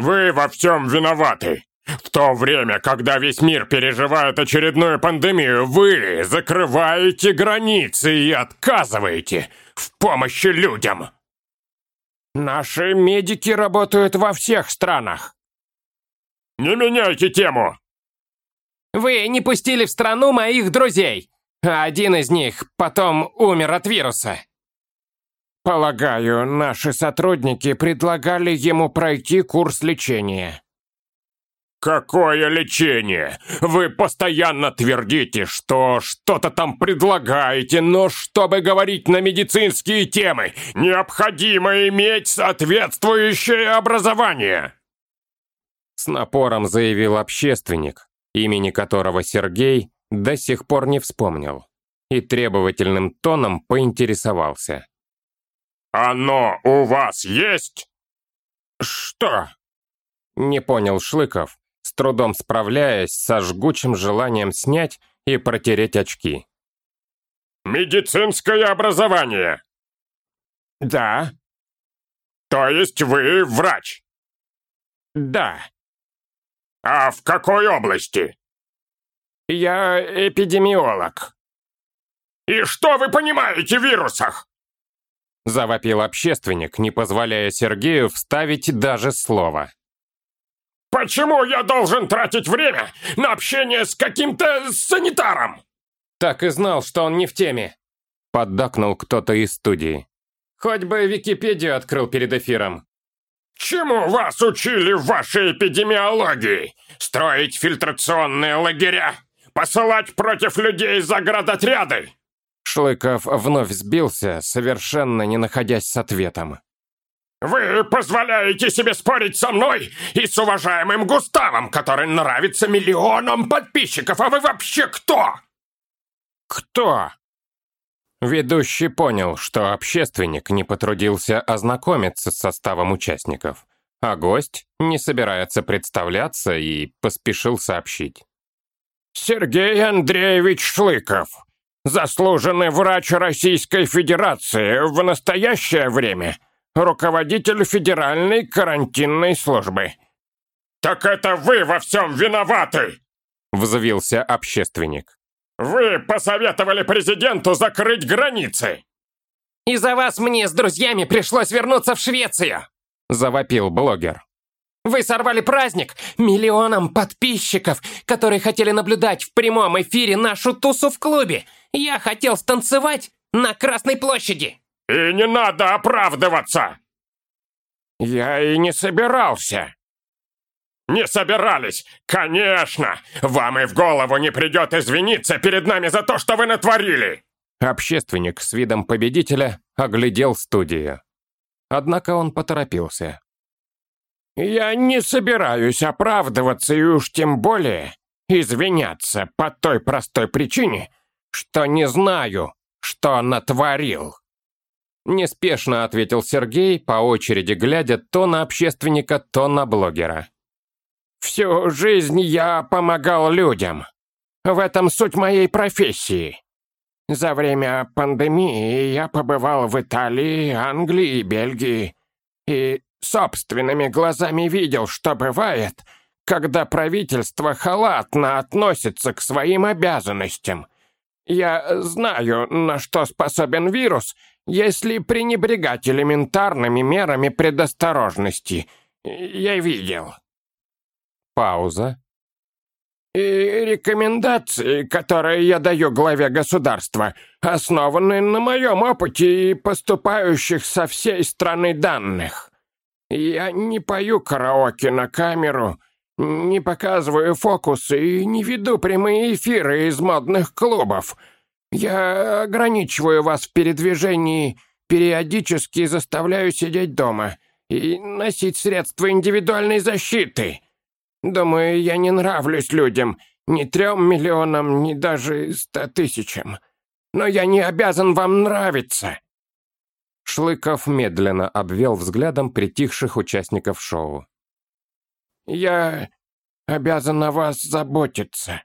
Вы во всем виноваты. В то время, когда весь мир переживает очередную пандемию, вы закрываете границы и отказываете в помощи людям. Наши медики работают во всех странах. Не меняйте тему. Вы не пустили в страну моих друзей, а один из них потом умер от вируса. Полагаю, наши сотрудники предлагали ему пройти курс лечения. Какое лечение? Вы постоянно твердите, что что-то там предлагаете, но чтобы говорить на медицинские темы, необходимо иметь соответствующее образование. С напором заявил общественник, имени которого Сергей до сих пор не вспомнил, и требовательным тоном поинтересовался. «Оно у вас есть?» «Что?» Не понял Шлыков, с трудом справляясь со жгучим желанием снять и протереть очки. «Медицинское образование!» «Да». «То есть вы врач?» «Да». «А в какой области?» «Я эпидемиолог». «И что вы понимаете в вирусах?» Завопил общественник, не позволяя Сергею вставить даже слово. «Почему я должен тратить время на общение с каким-то санитаром?» «Так и знал, что он не в теме», — поддакнул кто-то из студии. «Хоть бы Википедию открыл перед эфиром». «Чему вас учили в вашей эпидемиологии? Строить фильтрационные лагеря? Посылать против людей заградотряды?» Шлыков вновь сбился, совершенно не находясь с ответом. «Вы позволяете себе спорить со мной и с уважаемым Густавом, который нравится миллионам подписчиков, а вы вообще кто?» «Кто?» Ведущий понял, что общественник не потрудился ознакомиться с составом участников, а гость не собирается представляться и поспешил сообщить. «Сергей Андреевич Шлыков, заслуженный врач Российской Федерации в настоящее время – руководитель Федеральной карантинной службы». «Так это вы во всем виноваты!» — взвился общественник. «Вы посоветовали президенту закрыть границы!» «Из-за вас мне с друзьями пришлось вернуться в Швецию!» — завопил блогер. «Вы сорвали праздник миллионам подписчиков, которые хотели наблюдать в прямом эфире нашу тусу в клубе. Я хотел станцевать на Красной площади!» «И не надо оправдываться!» «Я и не собирался!» «Не собирались! Конечно! Вам и в голову не придет извиниться перед нами за то, что вы натворили!» Общественник с видом победителя оглядел студию. Однако он поторопился. «Я не собираюсь оправдываться и уж тем более извиняться по той простой причине, что не знаю, что натворил». Неспешно ответил Сергей, по очереди глядя то на общественника, то на блогера. «Всю жизнь я помогал людям. В этом суть моей профессии. За время пандемии я побывал в Италии, Англии Бельгии. И собственными глазами видел, что бывает, когда правительство халатно относится к своим обязанностям. Я знаю, на что способен вирус — если пренебрегать элементарными мерами предосторожности. Я видел. Пауза. И рекомендации, которые я даю главе государства, основаны на моем опыте и поступающих со всей страны данных. Я не пою караоке на камеру, не показываю фокусы и не веду прямые эфиры из модных клубов — «Я ограничиваю вас в передвижении, периодически заставляю сидеть дома и носить средства индивидуальной защиты. Думаю, я не нравлюсь людям, ни трем миллионам, ни даже ста тысячам. Но я не обязан вам нравиться». Шлыков медленно обвел взглядом притихших участников шоу. «Я обязан о вас заботиться.